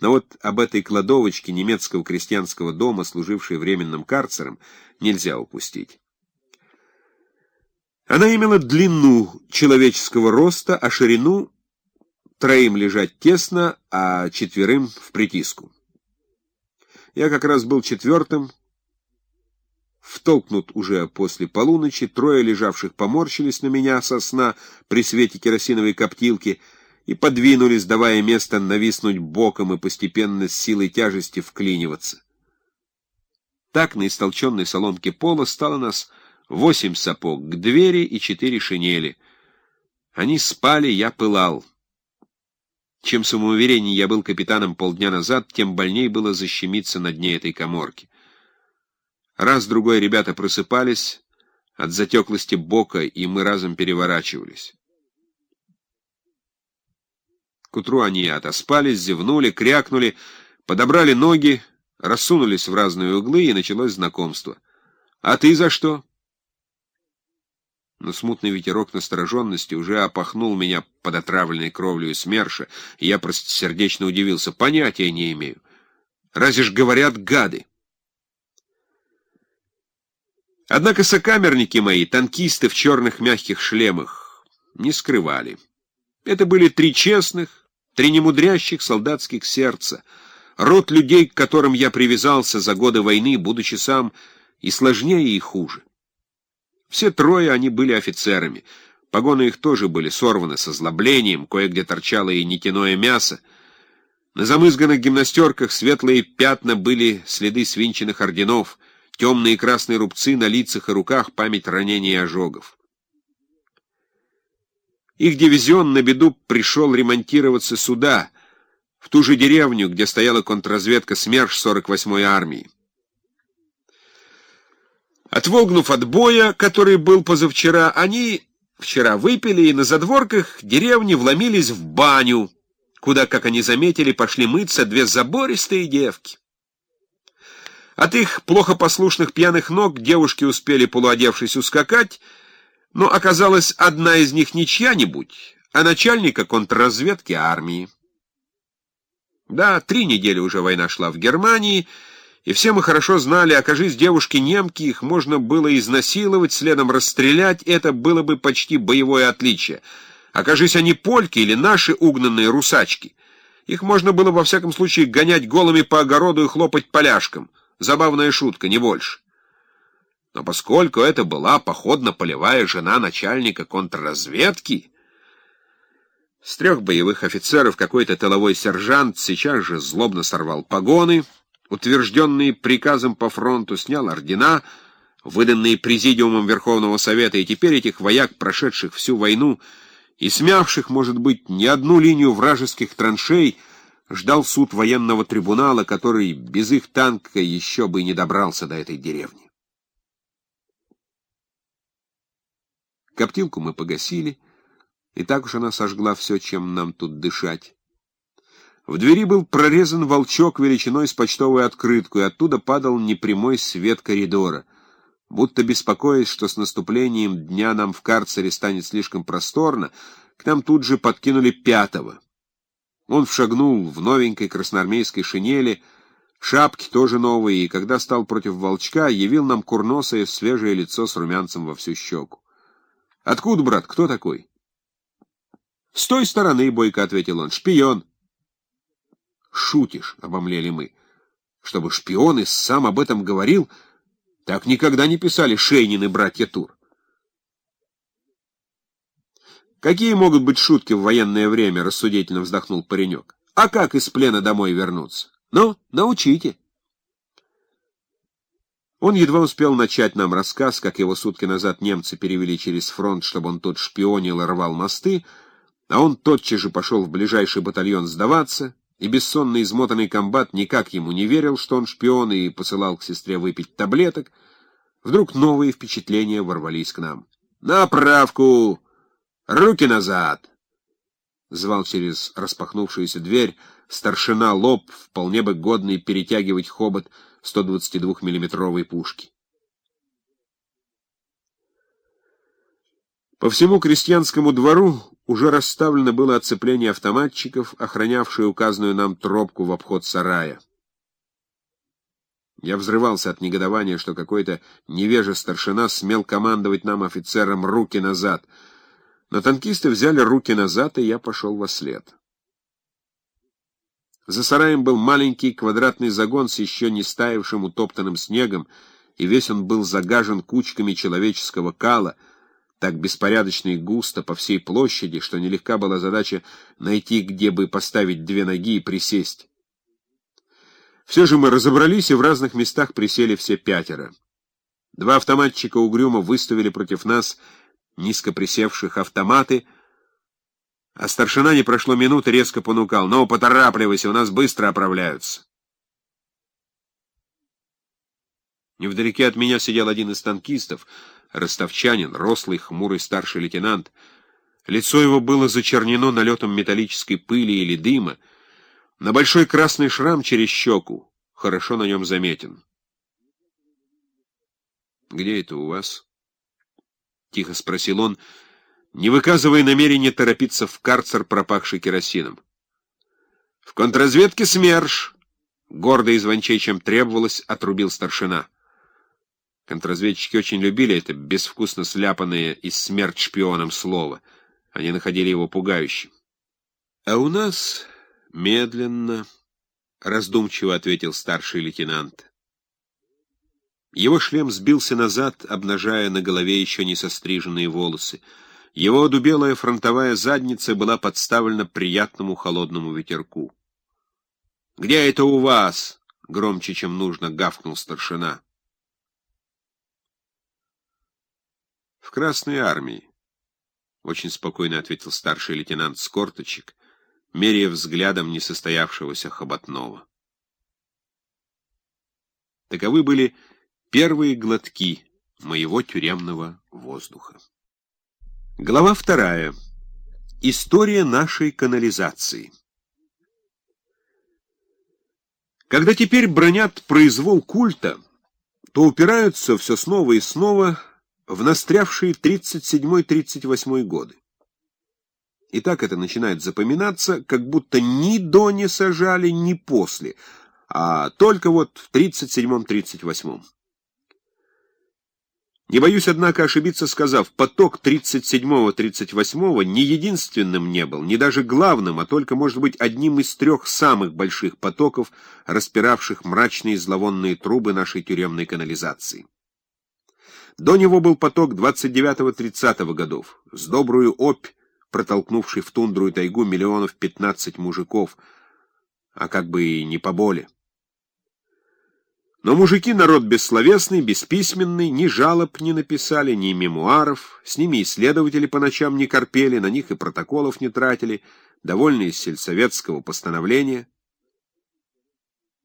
Но вот об этой кладовочке немецкого крестьянского дома, служившей временным карцером, нельзя упустить. Она имела длину человеческого роста, а ширину троим лежать тесно, а четверым в притиску. Я как раз был четвертым, втолкнут уже после полуночи, трое лежавших поморщились на меня со сна при свете керосиновой коптилки и подвинулись, давая место нависнуть боком и постепенно с силой тяжести вклиниваться. Так на истолченной соломке пола стало нас восемь сапог к двери и четыре шинели. Они спали, я пылал. Чем самоувереннее я был капитаном полдня назад, тем больней было защемиться на дне этой коморки. Раз-другой ребята просыпались от затеклости бока, и мы разом переворачивались. К утру они отоспались, зевнули, крякнули, подобрали ноги, рассунулись в разные углы, и началось знакомство. «А ты за что?» но смутный ветерок настороженности уже опахнул меня под отравленной кровлю СМЕРШа, и я просто сердечно удивился. Понятия не имею. Разве ж говорят гады? Однако сокамерники мои, танкисты в черных мягких шлемах, не скрывали. Это были три честных, три немудрящих солдатских сердца, род людей, к которым я привязался за годы войны, будучи сам и сложнее, и хуже. Все трое они были офицерами. Погоны их тоже были сорваны с озлоблением, кое-где торчало и нетяное мясо. На замызганных гимнастерках светлые пятна были следы свинченных орденов, темные красные рубцы на лицах и руках, память ранений и ожогов. Их дивизион на беду пришел ремонтироваться сюда, в ту же деревню, где стояла контрразведка СМЕРШ 48-й армии. Отволгнув от боя, который был позавчера, они вчера выпили и на задворках деревни вломились в баню, куда, как они заметили, пошли мыться две забористые девки. От их плохо послушных пьяных ног девушки успели, полуодевшись, ускакать, но оказалась одна из них не чья-нибудь, а начальника контрразведки армии. Да, три недели уже война шла в Германии, и все мы хорошо знали, окажись девушки немки, их можно было изнасиловать, следом расстрелять, это было бы почти боевое отличие. Окажись они польки или наши угнанные русачки. Их можно было во всяком случае гонять голыми по огороду и хлопать поляшком. Забавная шутка, не больше. Но поскольку это была походно-полевая жена начальника контрразведки, с трех боевых офицеров какой-то тыловой сержант сейчас же злобно сорвал погоны — утвержденные приказом по фронту, снял ордена, выданные Президиумом Верховного Совета, и теперь этих вояк, прошедших всю войну и смявших, может быть, не одну линию вражеских траншей, ждал суд военного трибунала, который без их танка еще бы не добрался до этой деревни. Коптилку мы погасили, и так уж она сожгла все, чем нам тут дышать. В двери был прорезан волчок величиной с почтовую открытку, и оттуда падал непрямой свет коридора. Будто беспокоясь, что с наступлением дня нам в карцере станет слишком просторно, к нам тут же подкинули пятого. Он вшагнул в новенькой красноармейской шинели, шапки тоже новые, и когда стал против волчка, явил нам курносое свежее лицо с румянцем во всю щеку. — Откуда, брат, кто такой? — С той стороны, — бойко ответил он, — шпион. «Шутишь», — обомлели мы. «Чтобы шпион и сам об этом говорил, так никогда не писали Шейнин и братья Тур». «Какие могут быть шутки в военное время?» — рассудительно вздохнул паренек. «А как из плена домой вернуться? Ну, научите». Он едва успел начать нам рассказ, как его сутки назад немцы перевели через фронт, чтобы он тут шпионил и рвал мосты, а он тотчас же пошел в ближайший батальон сдаваться, и бессонный измотанный комбат никак ему не верил, что он шпион, и посылал к сестре выпить таблеток, вдруг новые впечатления ворвались к нам. «Направку! Руки назад!» Звал через распахнувшуюся дверь старшина лоб, вполне бы годный перетягивать хобот 122-миллиметровой пушки. По всему крестьянскому двору уже расставлено было оцепление автоматчиков, охранявшие указанную нам тропку в обход сарая. Я взрывался от негодования, что какой-то невежа старшина смел командовать нам офицерам руки назад. Но танкисты взяли руки назад, и я пошел во след. За сараем был маленький квадратный загон с еще не стаявшим утоптанным снегом, и весь он был загажен кучками человеческого кала, так беспорядочно и густо по всей площади, что нелегка была задача найти, где бы поставить две ноги и присесть. Все же мы разобрались и в разных местах присели все пятеро. Два автоматчика угрюмо выставили против нас низко присевших автоматы, а старшина не прошло минуты, резко понукал. «Ну, поторапливайся, у нас быстро оправляются». Невдалеке от меня сидел один из танкистов, ростовчанин, рослый, хмурый старший лейтенант. Лицо его было зачернено налетом металлической пыли или дыма, на большой красный шрам через щеку хорошо на нем заметен. «Где это у вас?» — тихо спросил он, не выказывая намерения торопиться в карцер, пропахший керосином. «В контрразведке СМЕРШ!» — гордо и звончей, чем требовалось, отрубил старшина. Контрразведчики очень любили это безвкусно сляпанное и смерть шпионом слово. Они находили его пугающим. А у нас медленно, раздумчиво ответил старший лейтенант. Его шлем сбился назад, обнажая на голове еще не состриженные волосы. Его одубелая фронтовая задница была подставлена приятному холодному ветерку. «Где это у вас?» — громче, чем нужно, гавкнул старшина. «В Красной армии», — очень спокойно ответил старший лейтенант Скорточек, меряя взглядом несостоявшегося Хоботнова. Таковы были первые глотки моего тюремного воздуха. Глава вторая. История нашей канализации. Когда теперь бронят произвол культа, то упираются все снова и снова в настрявшие 37-38 годы. И так это начинает запоминаться, как будто ни до не сажали, ни после, а только вот в 37-38. Не боюсь, однако, ошибиться, сказав, поток 37-38 не единственным не был, не даже главным, а только, может быть, одним из трех самых больших потоков, распиравших мрачные зловонные трубы нашей тюремной канализации. До него был поток 29-30 годов, с добрую опь, протолкнувший в тундру и тайгу миллионов пятнадцать мужиков, а как бы и не поболе. Но мужики народ бессловесный, бесписьменный, ни жалоб не написали, ни мемуаров, с ними исследователи по ночам не корпели, на них и протоколов не тратили, довольные из сельсоветского постановления.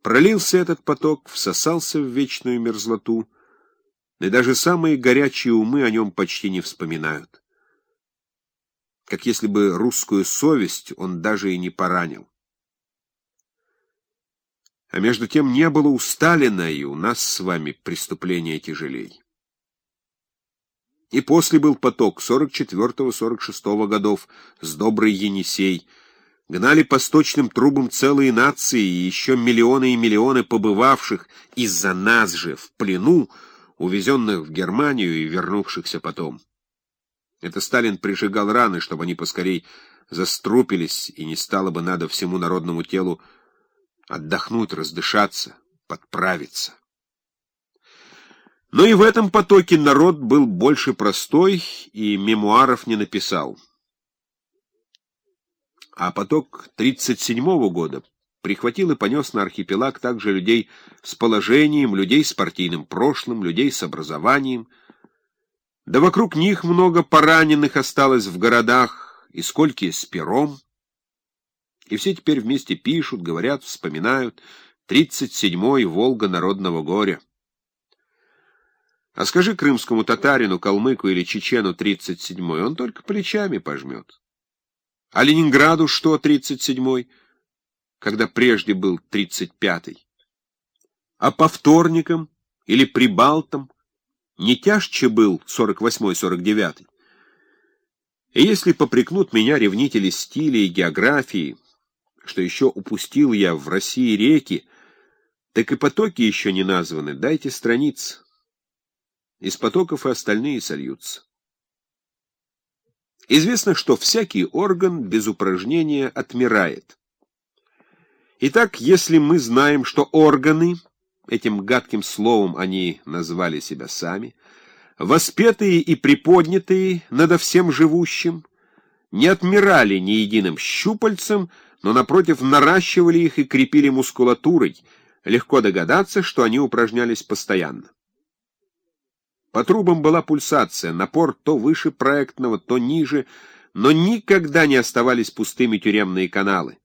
Пролился этот поток, всосался в вечную мерзлоту, и даже самые горячие умы о нем почти не вспоминают. Как если бы русскую совесть он даже и не поранил. А между тем не было у Сталина и у нас с вами преступления тяжелей. И после был поток 44-46 годов с доброй Енисей. Гнали по сточным трубам целые нации и еще миллионы и миллионы побывавших из-за нас же в плену, увезенных в Германию и вернувшихся потом. Это Сталин прижигал раны, чтобы они поскорей заструпились, и не стало бы надо всему народному телу отдохнуть, раздышаться, подправиться. Но и в этом потоке народ был больше простой и мемуаров не написал. А поток 37-го года прихватил и понес на архипелаг также людей с положением, людей с партийным прошлым, людей с образованием. Да вокруг них много пораненых осталось в городах, и сколько с пером. И все теперь вместе пишут, говорят, вспоминают. Тридцать седьмой Волга народного горя. А скажи крымскому татарину, калмыку или чечену тридцать седьмой, он только плечами пожмет. А Ленинграду что тридцать седьмой, когда прежде был тридцать пятый? А по вторникам или прибалтам не тяжче был сорок восьмой, сорок девятый? И если попрекнут меня ревнители стиля и географии, что еще упустил я в России реки, так и потоки еще не названы, дайте страниц. Из потоков и остальные сольются. Известно, что всякий орган без упражнения отмирает. Итак, если мы знаем, что органы, этим гадким словом они назвали себя сами, воспетые и приподнятые надо всем живущим, не отмирали ни единым щупальцем, но, напротив, наращивали их и крепили мускулатурой, легко догадаться, что они упражнялись постоянно. По трубам была пульсация, напор то выше проектного, то ниже, но никогда не оставались пустыми тюремные каналы.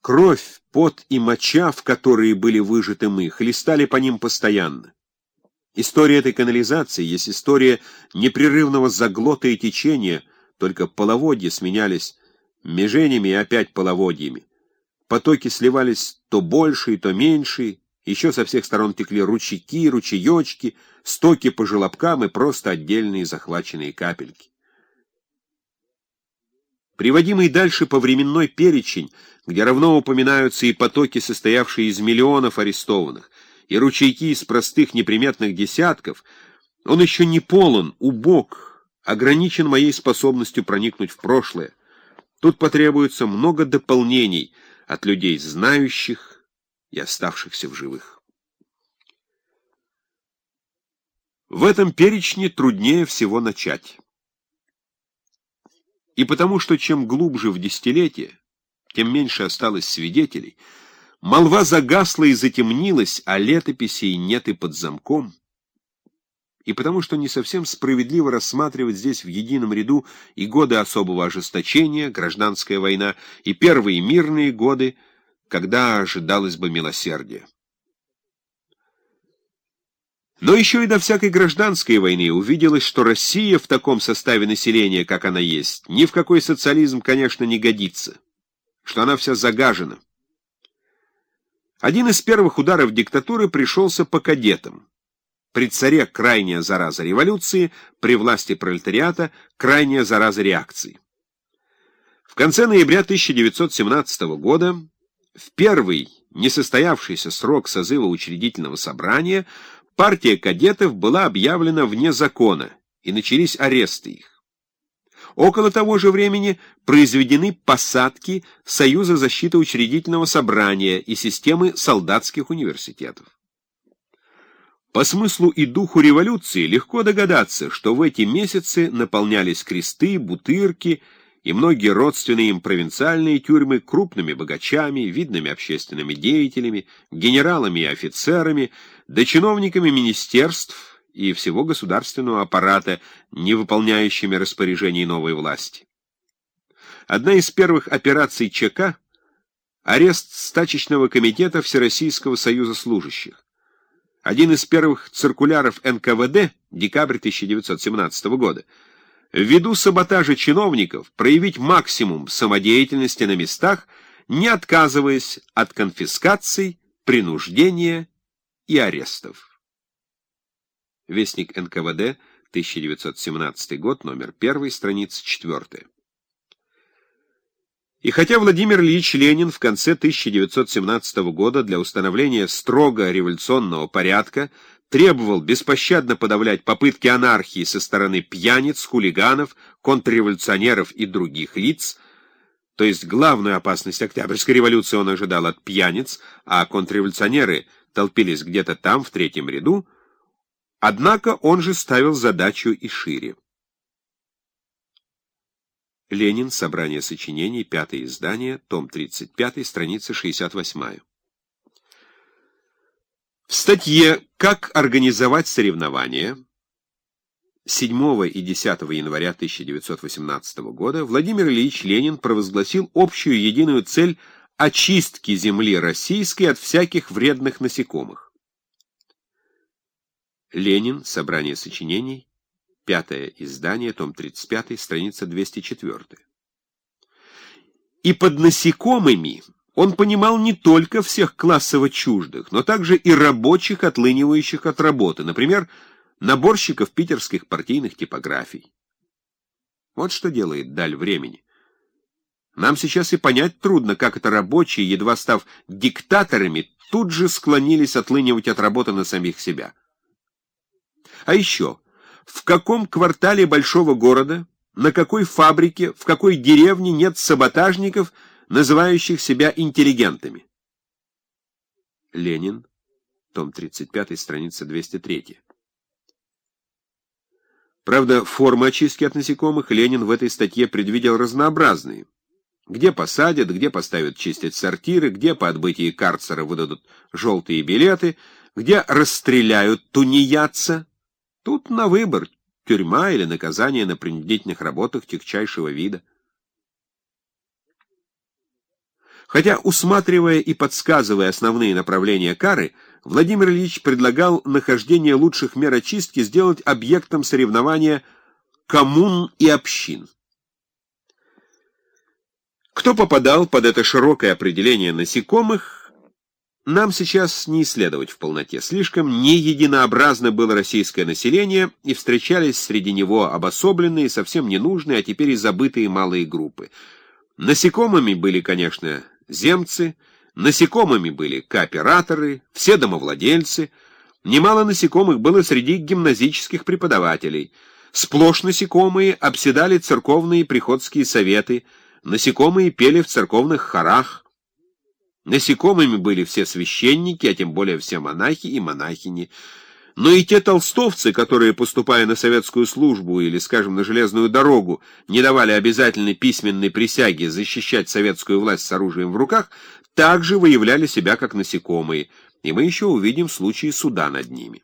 Кровь, пот и моча, в которые были выжаты мы, хлестали по ним постоянно. История этой канализации есть история непрерывного заглота и течения, только половодья сменялись меженями и опять половодьями. Потоки сливались то больше то меньше, еще со всех сторон текли ручейки, ручеечки, стоки по желобкам и просто отдельные захваченные капельки. Приводимый дальше по временной перечень, где равно упоминаются и потоки, состоявшие из миллионов арестованных, и ручейки из простых неприметных десятков, он еще не полон, убог, ограничен моей способностью проникнуть в прошлое. Тут потребуется много дополнений от людей знающих и оставшихся в живых. В этом перечне труднее всего начать. И потому что чем глубже в десятилетие, тем меньше осталось свидетелей — Молва загасла и затемнилась, а летописей нет и под замком. И потому что не совсем справедливо рассматривать здесь в едином ряду и годы особого ожесточения, гражданская война, и первые мирные годы, когда ожидалось бы милосердие. Но еще и до всякой гражданской войны увиделось, что Россия в таком составе населения, как она есть, ни в какой социализм, конечно, не годится, что она вся загажена. Один из первых ударов диктатуры пришелся по кадетам. При царе крайняя зараза революции, при власти пролетариата крайняя зараза реакции. В конце ноября 1917 года, в первый несостоявшийся срок созыва учредительного собрания, партия кадетов была объявлена вне закона, и начались аресты их. Около того же времени произведены посадки Союза защиты учредительного собрания и системы солдатских университетов. По смыслу и духу революции легко догадаться, что в эти месяцы наполнялись кресты, бутырки и многие родственные им провинциальные тюрьмы крупными богачами, видными общественными деятелями, генералами и офицерами, да чиновниками министерств, и всего государственного аппарата, не выполняющими распоряжений новой власти. Одна из первых операций ЧК — арест стачечного комитета Всероссийского союза служащих. Один из первых циркуляров НКВД, декабрь 1917 года, ввиду саботажа чиновников проявить максимум самодеятельности на местах, не отказываясь от конфискаций, принуждения и арестов. Вестник НКВД, 1917 год, номер 1, страница 4. И хотя Владимир Ильич Ленин в конце 1917 года для установления строго революционного порядка требовал беспощадно подавлять попытки анархии со стороны пьяниц, хулиганов, контрреволюционеров и других лиц, то есть главную опасность Октябрьской революции он ожидал от пьяниц, а контрреволюционеры толпились где-то там, в третьем ряду, Однако он же ставил задачу и шире. Ленин. Собрание сочинений. Пятое издание. Том 35. Страница 68. В статье «Как организовать соревнования» 7 и 10 января 1918 года Владимир Ильич Ленин провозгласил общую единую цель очистки земли российской от всяких вредных насекомых. Ленин. Собрание сочинений. Пятое издание, том 35, страница 204. И под насекомыми он понимал не только всех классово чуждых, но также и рабочих, отлынивающих от работы, например, наборщиков питерских партийных типографий. Вот что делает даль времени. Нам сейчас и понять трудно, как это рабочие, едва став диктаторами, тут же склонились отлынивать от работы на самих себя. А еще, в каком квартале большого города, на какой фабрике, в какой деревне нет саботажников, называющих себя интеллигентами? Ленин, том 35, страница 203. Правда, формы очистки от насекомых Ленин в этой статье предвидел разнообразные. Где посадят, где поставят чистить сортиры, где по отбытии карцера выдадут желтые билеты, где расстреляют тунеядца. Тут на выбор тюрьма или наказание на принудительных работах тягчайшего вида. Хотя, усматривая и подсказывая основные направления кары, Владимир Ильич предлагал нахождение лучших мер очистки сделать объектом соревнования коммун и общин. Кто попадал под это широкое определение насекомых, нам сейчас не исследовать в полноте. Слишком неединообразно было российское население, и встречались среди него обособленные, совсем ненужные, а теперь и забытые малые группы. Насекомыми были, конечно, земцы, насекомыми были кооператоры, все домовладельцы, немало насекомых было среди гимназических преподавателей, сплошь насекомые обседали церковные приходские советы, насекомые пели в церковных хорах, насекомыми были все священники, а тем более все монахи и монахини, но и те толстовцы, которые, поступая на советскую службу или, скажем, на железную дорогу, не давали обязательной письменной присяги защищать советскую власть с оружием в руках, также выявляли себя как насекомые, и мы еще увидим случаи суда над ними.